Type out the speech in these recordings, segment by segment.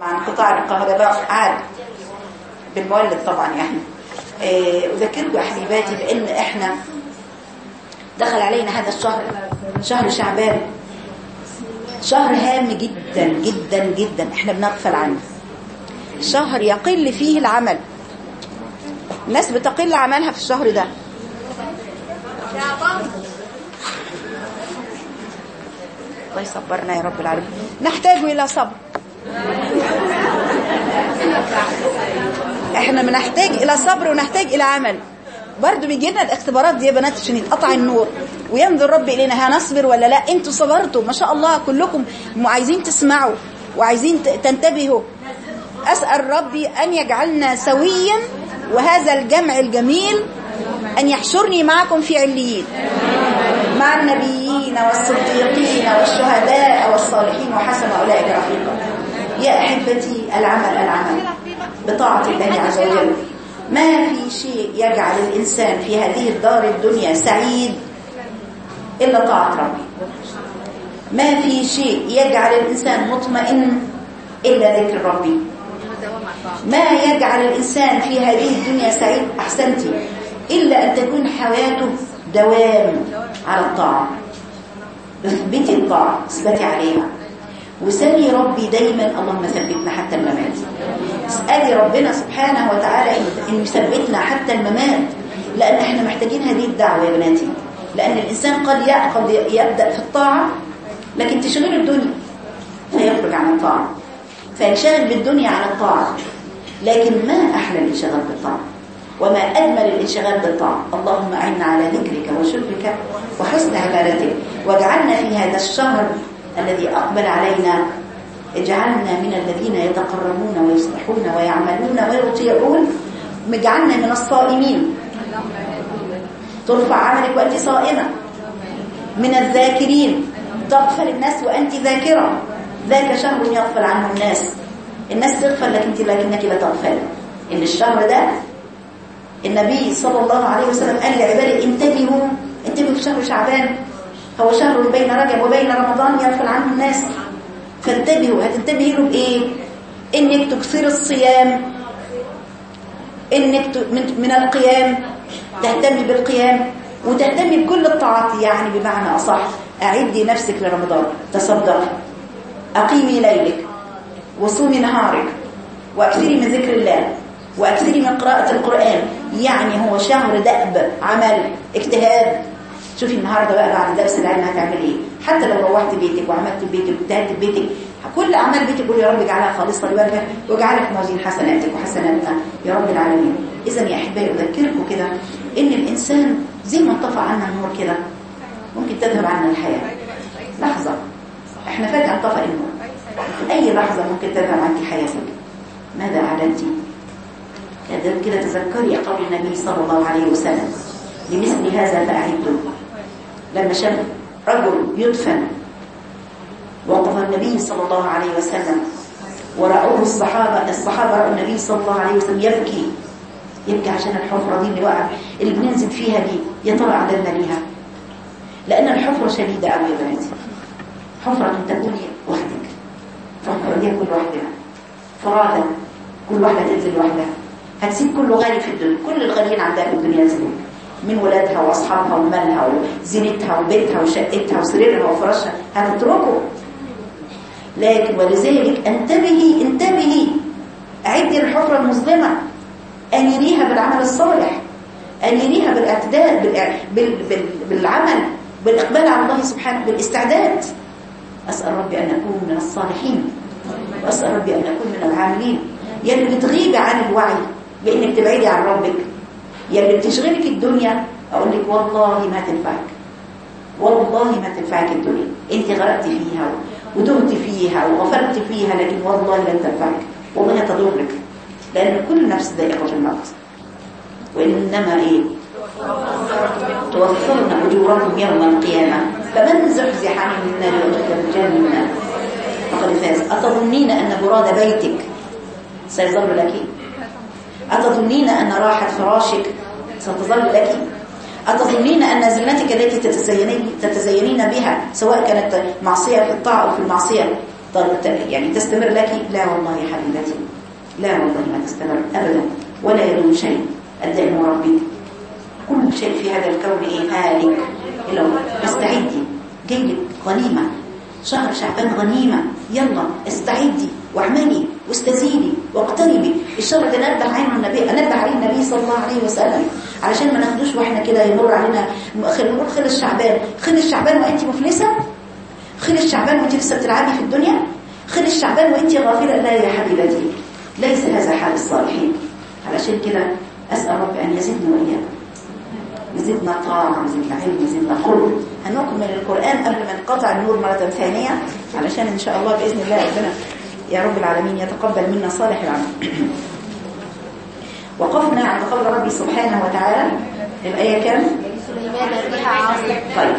مع انقطاع الكهرباء عاد بالمولد طبعا يعني. آه، أذكركم حبيباتي بأن إحنا دخل علينا هذا الشهر شهر شعبان. شهر هام جدا جدا جدا. إحنا بنغفل عنه. شهر يقل فيه العمل. الناس بتقل عملها في الشهر ده. الله يصبرنا يا رب العالمين. نحتاج إلى صبر. إحنا بنحتاج إلى صبر ونحتاج إلى عمل. برضو بيجي لنا الاختبارات دي يا بنات عشان يتقطع النور. وينظر رب إلينا هنصبر ولا لا؟ أنتوا صبرتوا. ما شاء الله كلكم عايزين تسمعوا وعايزين تنتبهوا. أسأل ربي أن يجعلنا سويا وهذا الجمع الجميل أن يحشرني معكم في عليين. مع النبيين والصديقين والشهداء والصالحين وحسن أولئك رفيقا. يا أحبتي العمل العمل. بطاعة الله عز وجل. ما في شيء يجعل الإنسان في هذه الدار الدنيا سعيد إلا طاعة ربي. ما في شيء يجعل الإنسان مطمئن إلا ذكر ربي. ما يجعل الإنسان في هذه الدنيا سعيد أحسنتي إلا أن تكون حياته دوام على الطاعة. اثبتي الطاعة اثبتي عليها. وسلي ربي دايما اللهم ثبتنا حتى الممات. اسألي ربنا سبحانه وتعالى إن- يثبتنا حتى الممات. لأن إحنا محتاجين هذه الدعوة يا بناتي. لأن الإنسان قد قد يبدأ في الطاعة لكن تشغل الدنيا فيخرج عن الطاعة. فينشغل بالدنيا عن الطاعة. لكن ما أحلى الانشغال بالطاعة؟ وما أجمل الانشغال بالطاعة؟ اللهم أعنا على ذكرك وشكرك وحسن عبادتك. واجعلنا في هذا الشهر الذي أقبل علينا. اجعلنا من الذين يتقربون ويصلحون ويعملون ويطيعون. اجعلنا من الصائمين. ترفع عملك وأنت صائمة. من الذاكرين. تغفل الناس وأنت ذاكرة. ذاك شهر يغفل عنه الناس. الناس تغفل لكن لكنك لا تغفل. إن الشهر ده النبي صلى الله عليه وسلم قال لعباده انتبهوا انتبهوا في شهر شعبان. هو شهر بين رجب وبين رمضان يغفل عنه الناس. فانتبهوا هتنتبهي له بإيه؟ إنك تكثر الصيام إنك من القيام تهتمي بالقيام وتهتمي بكل الطاعات يعني بمعنى أصح. أعدي نفسك لرمضان تصدقي. أقيمي ليلك وصومي نهارك وأكثري من ذكر الله وأكثري من قراءة القرآن. يعني هو شهر دأب عمل اجتهاد. شوفي النهاردة بقى بعد درس العلم هتعملي إيه؟ حتى لو روحت بيتك وعملت بيتك واجتهدت بيتك كل أعمال بيتك قولي يا رب اجعلها خالصة لوجهك واجعلها في موازين حسناتك وحسناتنا. يا رب العالمين. إذا يا أحبائي أذكركم كده إن الإنسان زي ما انطفى عنا النور كده ممكن تذهب عنا الحياة. لحظة. إحنا فجأة انطفأ النور. أي لحظة ممكن تذهب عنك حياتك ماذا أعلنتي؟ كده تذكري قول النبي صلى الله عليه وسلم. لمثل هذا فأعدوا لما شاف رجل يدفن. وقف النبي صلى الله عليه وسلم. ورأوه الصحابة الصحابة رأوا النبي صلى الله عليه وسلم يبكي. يبكي عشان الحفرة دي اللي وقع اللي بننزل فيها دي يا ترى عدلنا ليها؟ لأن الحفرة شديدة قوي يا بناتي. حفرة تكوني وحدك حفرة دي كل وحدنا فرادة كل واحدة تنزل لوحدها. هتسيب كله غالي في الدنيا. كل الغاليين عندها في الدنيا ينزلوا من ولادها وأصحابها ومالها وزينتها وبيتها وشقتها وسريرها وفراشها هتتركه لكن ولذلك انتبهي انتبهي. أعدي الحفرة المظلمة. انيريها بالعمل الصالح. انيريها بالاعتداد بال... بال... بالعمل بالإقبال على الله سبحانه بالاستعداد. أسأل ربي أن أكون من الصالحين. وأسأل ربي أن أكون من العاملين. يا اللي بتغيبي عن الوعي بإنك تبعدي عن ربك. يا اللي بتشغلك الدنيا أقول لك والله ما تنفعك. والله ما تنفعك الدنيا. أنت غرقت فيها وتهت فيها وغفلت فيها لكن والله لن تنفعك. والله تضرك لأن كل نفس ذائقة الموت. وإنما إيه؟ توفون أجوركم يوم القيامة. فمن زحزح عن النار وأدخل الجنة فقد فاز. أتظنين أن براد بيتك سيظل لك أتظنين أن راحة فراشك ستظل لك. أتظنين أن زينتك التي تتزينين, تتزينين بها سواء كانت معصية في الطاعة أو في المعصية؟ يعني تستمر لك؟ لا والله يا حبيبتي. لا والله ما تستمر أبدا ولا يدوم شيء. الدائم ربي. كل شيء في هذا الكون إيه هالك إلا الله. استعدي جايلك غنيمة. شهر شعبان غنيمة. يلا استعدي واعملي واستزيدي واقتربي. الشهر ده نبه عنه النبي نبه عليه النبي صلى الله عليه وسلم. علشان ما ناخدوش وإحنا كده يمر علينا خل- نقول خلص شعبان خلص شعبان وانت مفلسة؟ خلص شعبان وانت لسه بتلعبي في الدنيا؟ خلص شعبان وانت غافلة؟ لا يا حبيبتي. ليس هذا حال الصالحين. علشان كده أسأل رب أن يزدنا وإياكم. يزيدنا طاعة يزيدنا علم يزيدنا قرب. هنكمل القرآن قبل ما نقطع النور مرة ثانية علشان إن شاء الله بإذن الله ربنا يا رب العالمين يتقبل منا صالح العمل. وقفنا عند قول ربي سبحانه وتعالى. الآية كام؟ طيب.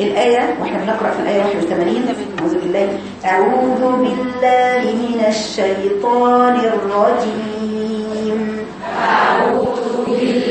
الآية وإحنا بنقرأ في الآية 81 أعوذ بالله. أعوذ بالله من الشيطان الرجيم. بسم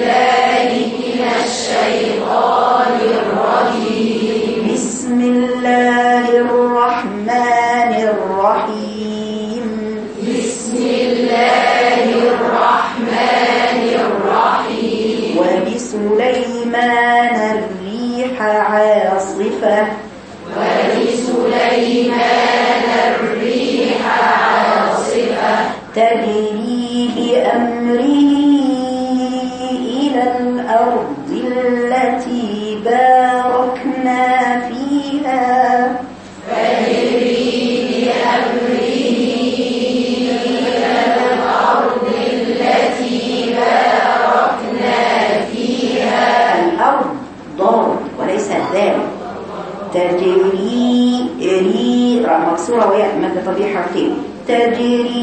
تجري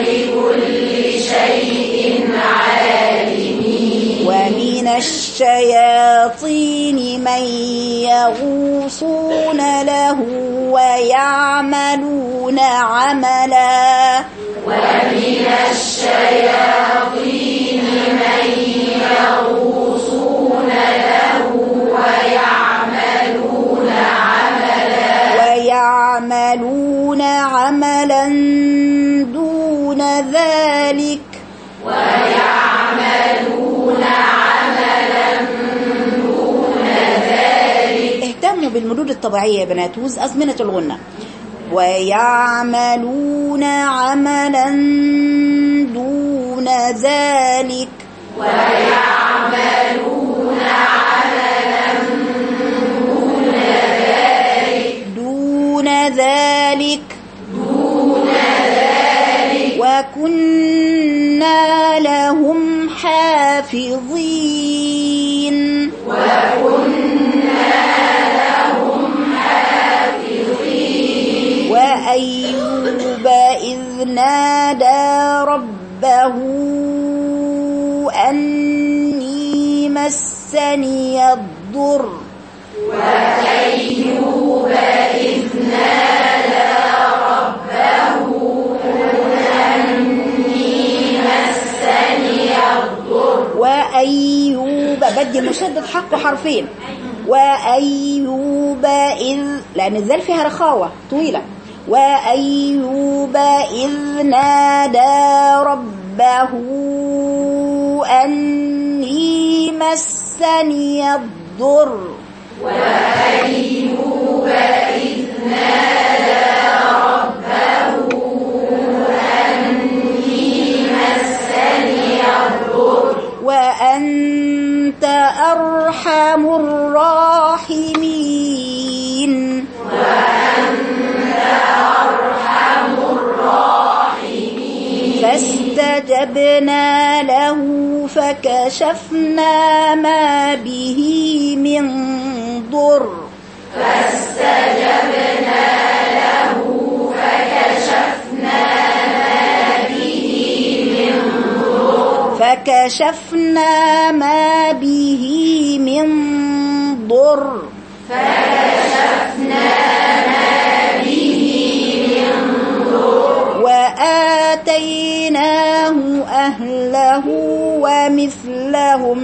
بكل شيء عالمين. ومن الشياطين من يغوصون له ويعملون عملا. ويعملون ذلك اهتموا بالمدود الطبيعية يا بنات وز أزمنة الغنة. ويعملون عملا دون ذلك. دون ذلك. دون ذلك وكنا لهم حافظين. وأيوب إذ نادى ربه أني مسني الضر وأيوب بدي مشدد حقه حرفين. وأيوب إذ لأن الذال فيها رخاوة طويلة. وأيوب إذ نادى ربه أني مسني الضر. أرحم الراحمين. وأنت أرحم الراحمين فاستجبنا له فكشفنا ما به من ضر فاستجبنا له فكشفنا ما به من ضر. فكشفنا ما به ضر وآتيناه أهله ومثلهم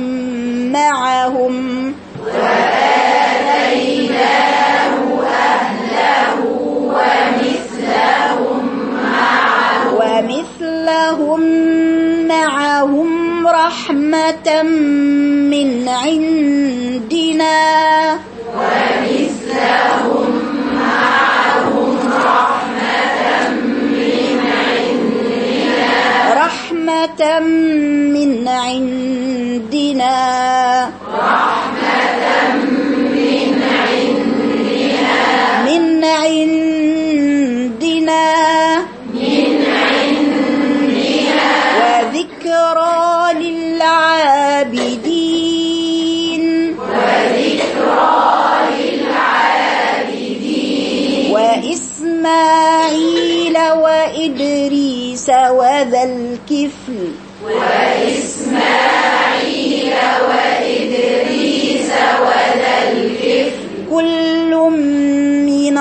معهم. رحمة من عندنا. من عندنا. وذكرى للعابدين. وإسماعيل وإدريس وذا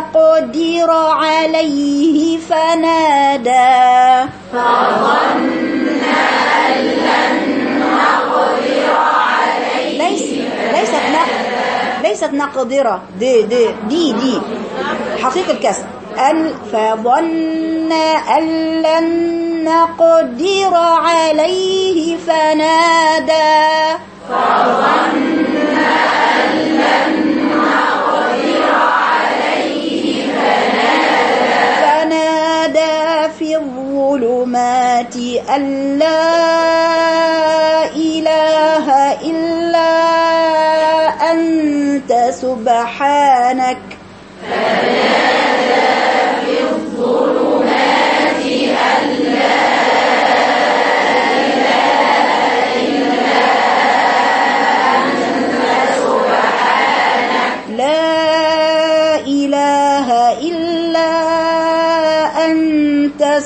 لن نقدر عليه فنادى. ليس ليست نق ليست نقدرة. دي دي دي دي حقيقة الكسر أن فظن أن لن نقدر عليه فنادى. أن لا إله إلا أنت سبحانك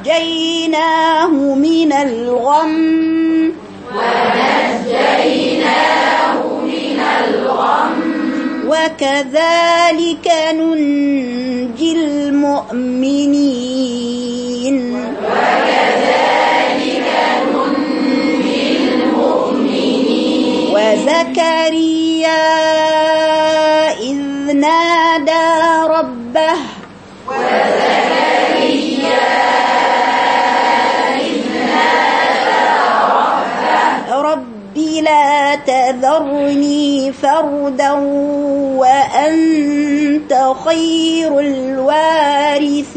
ونجيناه من الغم. ونجيناه من الغم وكذلك ننجي المؤمنين. ربه. رب لا تذرني تذرني فردا وأنت خير الوارثين.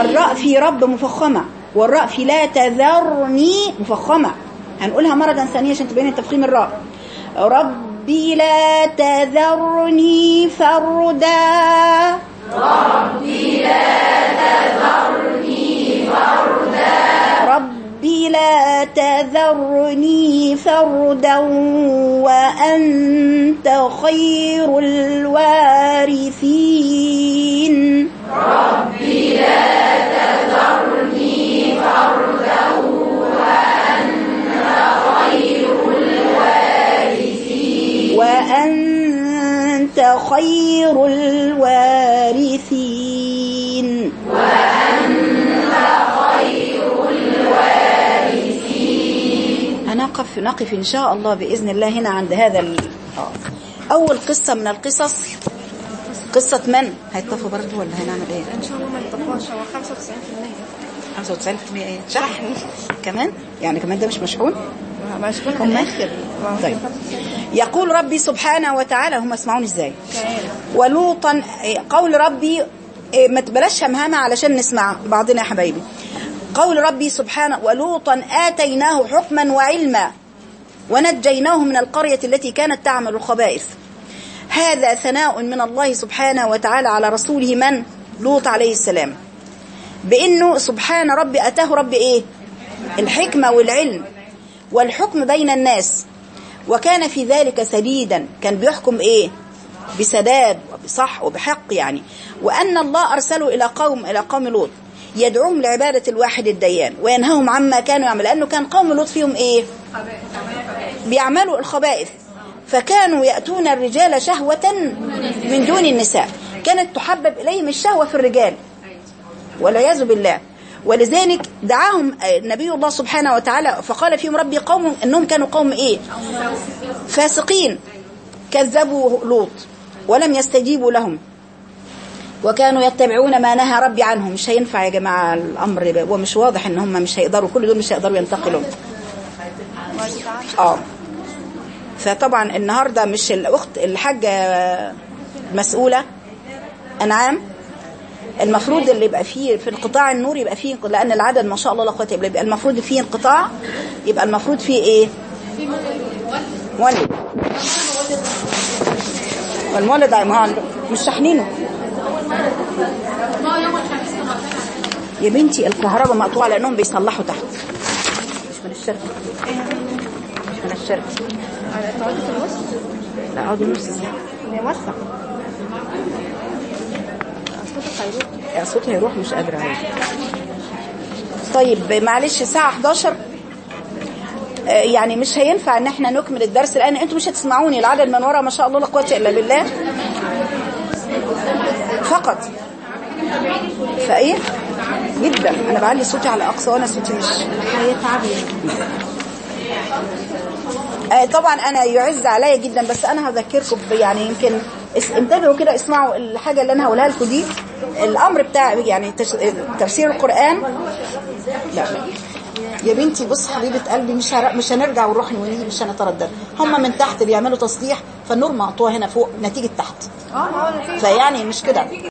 الراء في رب مفخمة. والراء في لا تذرني مفخمة. هنقولها مرة ثانية عشان تبين تفخيم الراء ربي لا تذرني فردا. ربي لا تذرني فردا. وأنت خير الوارثين. وأنت خير الوارثين هنقف نقف إن شاء الله بإذن الله هنا عند هذا ال... أول قصة من القصص قصة من؟ هيتطفوا برضه ولا هنعمل إيه؟ إن شاء الله ما يطبقش هو 95% 95% إيه شحن كمان؟ يعني كمان ده مش مشحون؟ مشغول هم اخر طيب. يقول ربي سبحانه وتعالى هم اسمعوني إزاي؟ ولوطا إيه، قول ربي إيه، ما تبلاش همهمة علشان نسمع بعضنا يا حبايبي. قول ربي سبحانه ولوطا آتيناه حكما وعلما ونجيناه من القرية التي كانت تعمل الخبائث. هذا ثناء من الله سبحانه وتعالى على رسوله من؟ لوط عليه السلام. بإنه سبحان ربي أتاه ربي إيه؟ الحكمة والعلم والحكم بين الناس. وكان في ذلك سديدا. كان بيحكم إيه؟ بسداد وبصح وبحق يعني. وأن الله أرسله إلى قوم إلى قوم لوط. يدعوهم لعبادة الواحد الديان. وينهاهم عما كانوا يعملون. لأنه كان قوم لوط فيهم إيه؟ بيعملوا الخبائث. فكانوا يأتون الرجال شهوة من دون النساء. كانت تحبب إليهم الشهوة في الرجال. والعياذ بالله. ولذلك دعاهم نبي الله سبحانه وتعالى فقال فيهم ربي قوم إنهم كانوا قوم إيه؟ فاسقين. كذبوا لوط ولم يستجيبوا لهم. وكانوا يتبعون ما نهى ربي عنهم. مش هينفع يا جماعة الأمر ومش واضح إن هم مش هيقدروا كل دول مش هيقدروا ينتقلوا. آه. فطبعا النهارده مش الأخت الحاجة مسؤولة أنعام المفروض اللي يبقى فيه في القطاع النور يبقى فيه لأن العدد ما شاء الله لا قوة إلا بالله. يبقى المفروض فيه انقطاع يبقى المفروض فيه إيه؟ مولد والمولد مش شاحنينه. يا بنتي الكهرباء مقطوعة لأنهم بيصلحوا تحت. مش من الشركة. مش من الشركة. تقعدي في النص لا اقعدوا نص هي وسع صوتك هيروح؟ صوتي هيروح مش قادرة اهي طيب معلش الساعة 11 آه، يعني مش هينفع إن إحنا نكمل الدرس لأن أنتوا مش هتسمعوني العدد من ورا ما شاء الله لا قوة إلا بالله. فقط. فإيه؟ جدا. أنا بعلي صوتي على أقصى وأنا صوتي مش هيتعب آه، طبعا أنا يعز عليا جدا بس أنا هذكركم يعني يمكن انتبهوا كده اسمعوا الحاجة اللي أنا هقولها لكم دي. الأمر بتاع يعني تفسير القرآن. لا. يا بنتي بص حبيبة قلبي مش هر... مش هنرجع ونروح ونيجي مش هنتردد. هم من تحت بيعملوا تصليح فالنور مقطوع هنا فوق نتيجة تحت. آه فيعني مش كده.